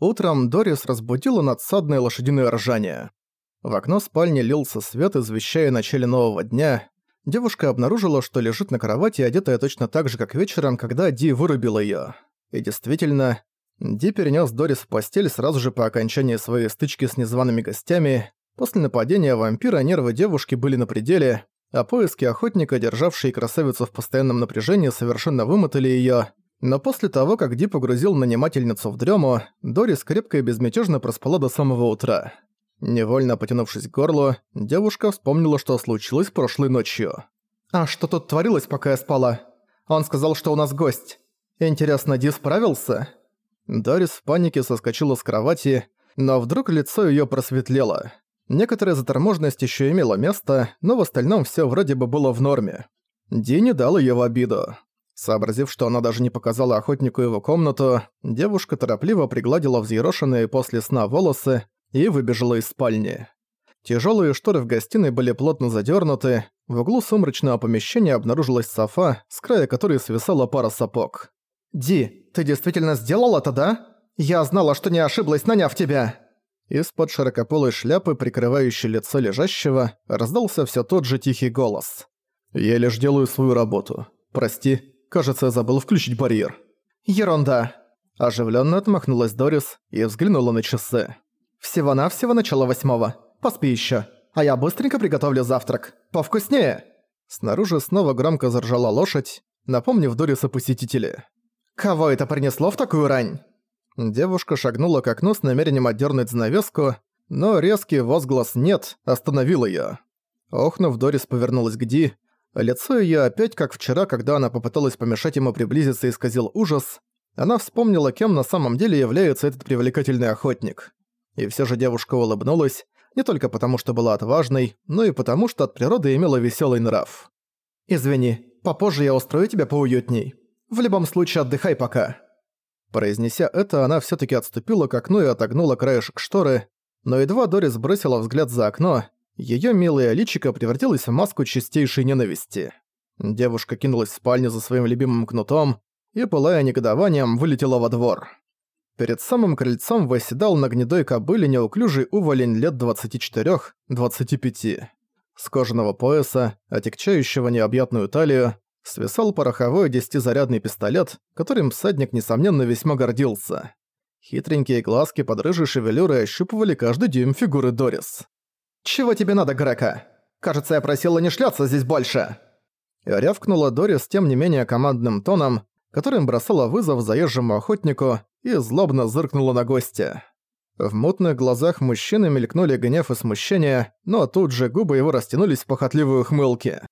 Утром Дорис разбудила надсадное лошадиное ржание. В окно спальни лился свет, извещая о начале нового дня. Девушка обнаружила, что лежит на кровати, одетая точно так же, как вечером, когда Ди вырубила её. И действительно, Ди перенес Дорис в постель сразу же по окончании своей стычки с незваными гостями. После нападения вампира нервы девушки были на пределе, а поиски охотника, державшие красавицу в постоянном напряжении, совершенно вымотали её. Но после того, как Ди погрузил нанимательницу в дрему, Дорис крепко и безмятежно проспала до самого утра. Невольно потянувшись к горлу, девушка вспомнила, что случилось прошлой ночью. «А что тут творилось, пока я спала? Он сказал, что у нас гость. Интересно, Ди справился?» Дорис в панике соскочила с кровати, но вдруг лицо её просветлело. Некоторая заторможенность ещё имела место, но в остальном всё вроде бы было в норме. Ди не дал её в обиду. Сообразив, что она даже не показала охотнику его комнату, девушка торопливо пригладила взъерошенные после сна волосы и выбежала из спальни. Тяжелые шторы в гостиной были плотно задернуты, в углу сумрачного помещения обнаружилась софа, с края которой свисала пара сапог. «Ди, ты действительно сделал это, да? Я знала, что не ошиблась, наняв тебя!» Из-под широкополой шляпы, прикрывающей лицо лежащего, раздался все тот же тихий голос. «Я лишь делаю свою работу. Прости, кажется, я забыл включить барьер». «Ерунда!» Оживленно отмахнулась Дорис и взглянула на часы. «Всего-навсего начало восьмого. Поспи еще, А я быстренько приготовлю завтрак. Повкуснее!» Снаружи снова громко заржала лошадь, напомнив Дориса посетители. «Кого это принесло в такую рань?» Девушка шагнула к окну с намерением отдернуть занавеску, но резкий возглас «нет» остановил её. Охнув, Дорис повернулась к Ди. Лицо её опять, как вчера, когда она попыталась помешать ему приблизиться, исказил ужас. Она вспомнила, кем на самом деле является этот привлекательный охотник. И все же девушка улыбнулась, не только потому, что была отважной, но и потому, что от природы имела веселый нрав. «Извини, попозже я устрою тебя поуютней. В любом случае отдыхай пока». Произнеся это, она все таки отступила к окну и отогнула краешек шторы, но едва Дорис бросила взгляд за окно, ее милое личико превратилось в маску чистейшей ненависти. Девушка кинулась в спальню за своим любимым кнутом и, пылая негодованием, вылетела во двор. Перед самым крыльцом восседал на гнедой кобыле неуклюжий уволень лет 24-25. С кожаного пояса, отягчающего необъятную талию, свисал пороховой десятизарядный пистолет, которым всадник, несомненно, весьма гордился. Хитренькие глазки под рыжей шевелюрой ощупывали каждый дюйм фигуры Дорис. «Чего тебе надо, Грека? Кажется, я просила не шляться здесь больше!» Рявкнула Дорис тем не менее командным тоном, которым бросала вызов заезжему охотнику и злобно зыркнула на гостя. В мутных глазах мужчины мелькнули гнев и смущение, но тут же губы его растянулись в похотливую хмылке.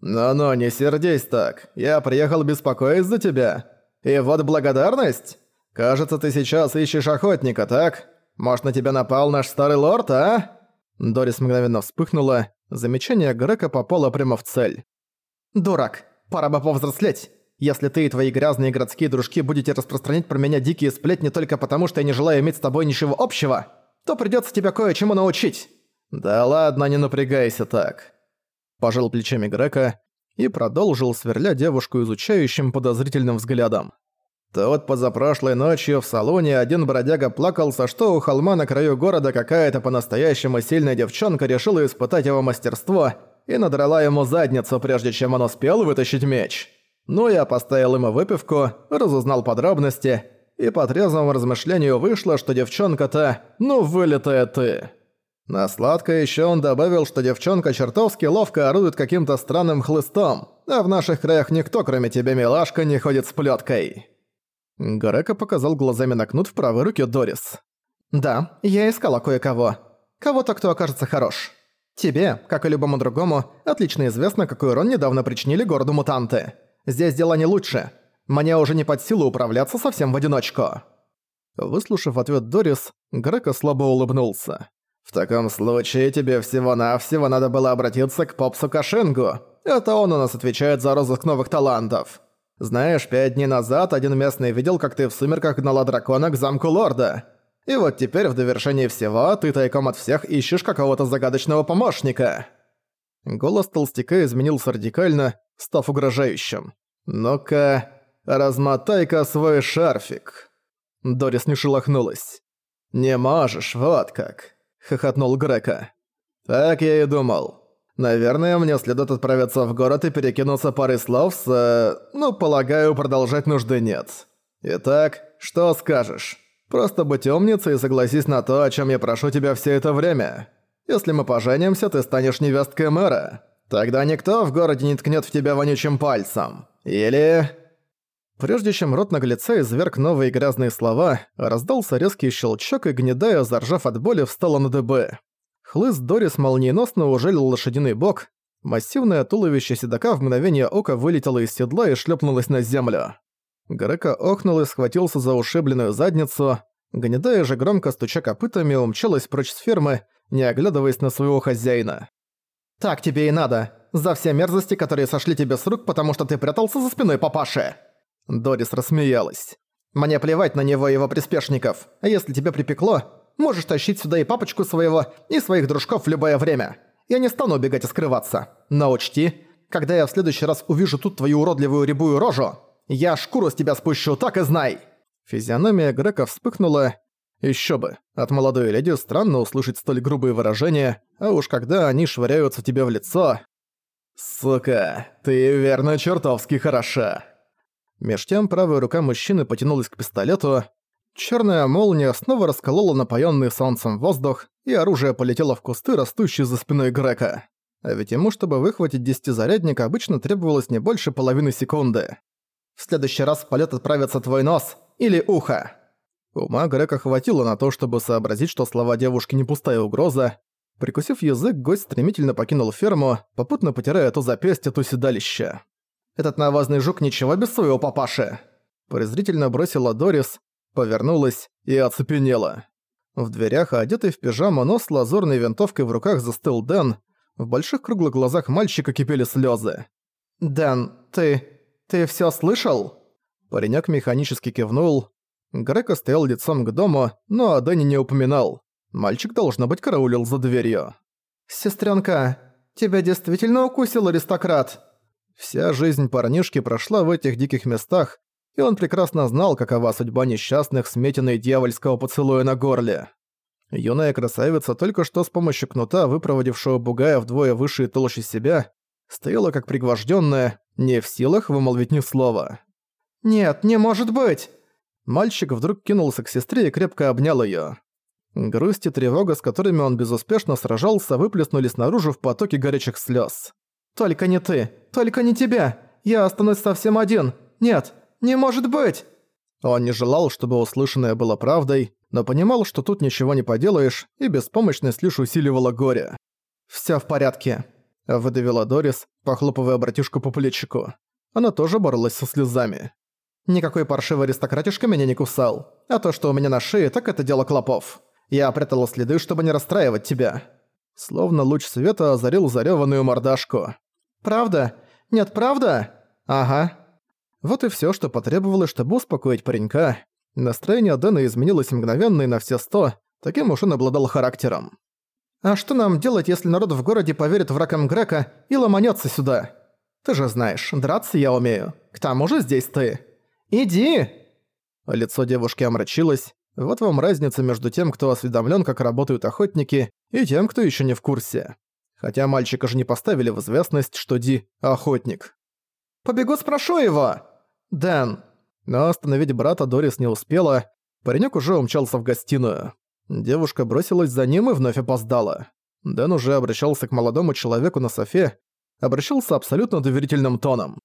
«Ну-ну, не сердись так. Я приехал беспокоить за тебя. И вот благодарность? Кажется, ты сейчас ищешь охотника, так? Может, на тебя напал наш старый лорд, а?» Дорис мгновенно вспыхнула. Замечание Грека попало прямо в цель. «Дурак, пора бы повзрослеть. Если ты и твои грязные городские дружки будете распространять про меня дикие сплетни только потому, что я не желаю иметь с тобой ничего общего, то придётся тебя кое-чему научить». «Да ладно, не напрягайся так». Пожал плечами Грека и продолжил, сверля девушку изучающим подозрительным взглядом. То вот позапрошлой ночью в салоне один бродяга плакался, что у холма на краю города какая-то по-настоящему сильная девчонка решила испытать его мастерство и надрала ему задницу, прежде чем он успел вытащить меч. Ну, я поставил ему выпивку, разузнал подробности, и по трезвому размышлению вышло, что девчонка-то, ну, вылитая ты. На сладкое еще он добавил, что девчонка чертовски ловко орудует каким-то странным хлыстом, а в наших краях никто, кроме тебя, милашка, не ходит с плеткой. Горека показал глазами на кнут в правой руке Дорис. «Да, я искала кое-кого. Кого-то, кто окажется хорош. Тебе, как и любому другому, отлично известно, какой урон недавно причинили городу мутанты. Здесь дела не лучше. Мне уже не под силу управляться совсем в одиночку». Выслушав ответ Дорис, Грека слабо улыбнулся. «В таком случае тебе всего-навсего надо было обратиться к Попсу Кашингу. Это он у нас отвечает за розыск новых талантов. Знаешь, пять дней назад один местный видел, как ты в сумерках гнала дракона к замку лорда. И вот теперь в довершении всего ты тайком от всех ищешь какого-то загадочного помощника». Голос толстяка изменился радикально, став угрожающим. «Ну-ка, размотай-ка свой шарфик». Дорис не шелохнулась. «Не можешь, вот как», — хохотнул Грека. «Так я и думал. Наверное, мне следует отправиться в город и перекинуться парой слов с... Э, ну, полагаю, продолжать нужды нет. Итак, что скажешь? Просто будь умницей и согласись на то, о чем я прошу тебя все это время. Если мы поженимся, ты станешь невесткой мэра. Тогда никто в городе не ткнет в тебя вонючим пальцем. Или...» Прежде чем рот наглеца изверг новые грязные слова, раздался резкий щелчок, и гнедая, заржав от боли, встала на ДБ. Хлыст Дорис молниеносно ужалил лошадиный бок, массивное туловище седока в мгновение ока вылетело из седла и шлепнулось на землю. Грека охнул и схватился за ушибленную задницу, гнедая же громко стуча копытами умчалась прочь с фермы, не оглядываясь на своего хозяина. «Так тебе и надо, за все мерзости, которые сошли тебе с рук, потому что ты прятался за спиной папаши!» Дорис рассмеялась. «Мне плевать на него и его приспешников. А если тебе припекло, можешь тащить сюда и папочку своего, и своих дружков в любое время. Я не стану убегать и скрываться. Но учти, когда я в следующий раз увижу тут твою уродливую рябую рожу, я шкуру с тебя спущу, так и знай!» Физиономия Грека вспыхнула. Ещё бы, от молодой леди странно услышать столь грубые выражения, а уж когда они швыряются тебе в лицо... «Сука, ты верно чертовски хороша!» Меж тем правая рука мужчины потянулась к пистолету. Черная молния снова расколола напоенный солнцем воздух, и оружие полетело в кусты, растущие за спиной Грека. А ведь ему, чтобы выхватить десятизарядник, обычно требовалось не больше половины секунды. «В следующий раз в полет отправится твой нос или ухо!» Ума Грека хватило на то, чтобы сообразить, что слова девушки не пустая угроза. Прикусив язык, гость стремительно покинул ферму, попутно потирая то запястье, то седалище. Этот навозный жук ничего без своего папаши!» Презрительно бросила Дорис, повернулась и оцепенела. В дверях, одетый в пижаму, но с лазурной винтовкой в руках застыл Дэн. В больших круглых глазах мальчика кипели слезы. «Дэн, ты... ты все слышал?» Паренек механически кивнул. Грека стоял лицом к дому, но о Дэне не упоминал. Мальчик, должно быть, караулил за дверью. «Сестрёнка, тебя действительно укусил аристократ?» Вся жизнь парнишки прошла в этих диких местах, и он прекрасно знал, какова судьба несчастных, сметенной дьявольского поцелуя на горле. Юная красавица, только что с помощью кнута, выпроводившего бугая вдвое выше и толще себя, стояла как пригвожденная, не в силах вымолвить ни слова. «Нет, не может быть!» Мальчик вдруг кинулся к сестре и крепко обнял ее. Грусть и тревога, с которыми он безуспешно сражался, выплеснулись наружу в потоке горячих слез. «Только не ты! Только не тебя! Я останусь совсем один! Нет! Не может быть!» Он не желал, чтобы услышанное было правдой, но понимал, что тут ничего не поделаешь, и беспомощность лишь усиливала горе. «Всё в порядке», — выдавила Дорис, похлопывая братишку по плечику. Она тоже боролась со слезами. «Никакой паршивый аристократишка меня не кусал, а то, что у меня на шее, так это дело клопов. Я прятала следы, чтобы не расстраивать тебя». Словно луч света озарил зарёванную мордашку. «Правда? Нет, правда? Ага». Вот и всё, что потребовалось, чтобы успокоить паренька. Настроение Дэна изменилось мгновенно и на все сто, таким уж он обладал характером. «А что нам делать, если народ в городе поверит в раком Грека и ломанётся сюда? Ты же знаешь, драться я умею. К тому же здесь ты. Иди!» Лицо девушки омрачилось. Вот вам разница между тем, кто осведомлен, как работают охотники, и тем, кто еще не в курсе. Хотя мальчика же не поставили в известность, что Ди – охотник. «Побегу спрошу его!» «Дэн!» Но остановить брата Дорис не успела, паренек уже умчался в гостиную. Девушка бросилась за ним и вновь опоздала. Дэн уже обращался к молодому человеку на софе, обращался абсолютно доверительным тоном.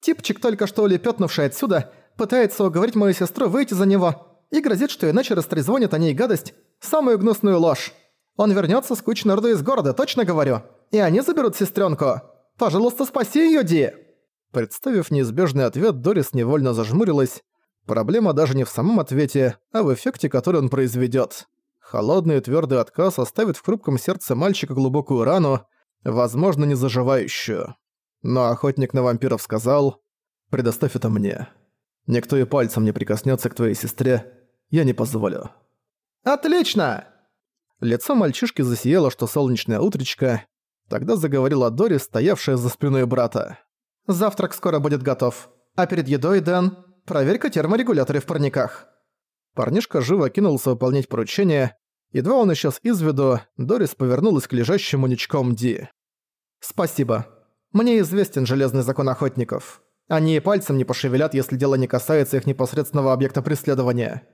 «Типчик, только что улепетнувший отсюда, пытается уговорить мою сестру выйти за него и грозит, что иначе растрезвонит о ней гадость, самую гнусную ложь. Он вернется с кучей народу из города, точно говорю. И они заберут сестренку. Пожалуйста, спаси ее, Ди!» Представив неизбежный ответ, Дорис невольно зажмурилась. Проблема даже не в самом ответе, а в эффекте, который он произведет. Холодный и твердый отказ оставит в хрупком сердце мальчика глубокую рану, возможно, не заживающую. Но охотник на вампиров сказал «Предоставь это мне. Никто и пальцем не прикоснется к твоей сестре, я не позволю». «Отлично!» Лицо мальчишки засияло, что солнечное утречко. Тогда заговорила Дори, стоявшая за спиной брата. «Завтрак скоро будет готов. А перед едой, Дэн, проверь-ка терморегуляторы в парниках». Парнишка живо кинулся выполнять поручение. Едва он исчез из виду, Дорис повернулась к лежащему ничком Ди. «Спасибо. Мне известен железный закон охотников. Они и пальцем не пошевелят, если дело не касается их непосредственного объекта преследования.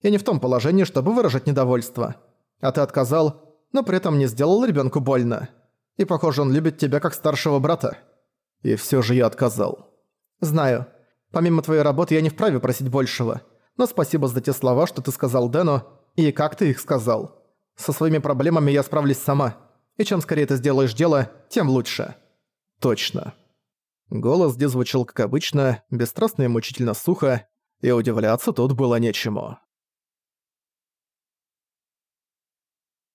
Я не в том положении, чтобы выражать недовольство. А ты отказал, но при этом не сделал ребенку больно. И похоже, он любит тебя как старшего брата. И все же я отказал. Знаю. Помимо твоей работы я не вправе просить большего. Но спасибо за те слова, что ты сказал Дэну, и как ты их сказал. Со своими проблемами я справлюсь сама. И чем скорее ты сделаешь дело, тем лучше. Точно. Голос Ди звучал как обычно, бесстрастно и мучительно сухо, и удивляться тут было нечему.